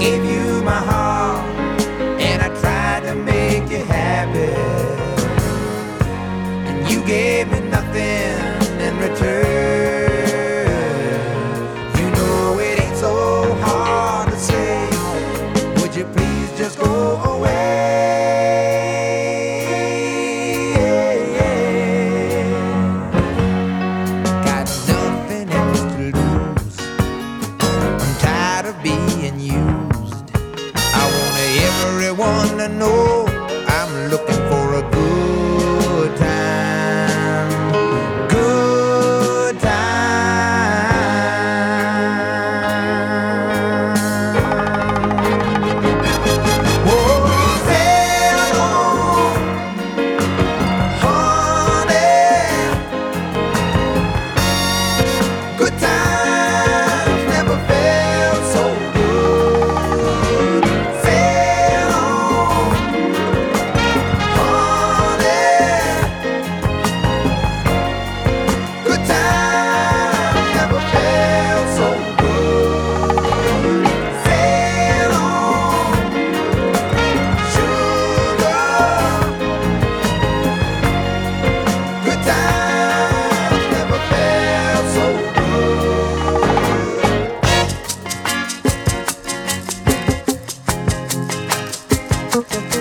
gave you my heart, and I tried to make you happy. And you gave me nothing in return. You know it ain't so hard to say, would you please just go away? be Música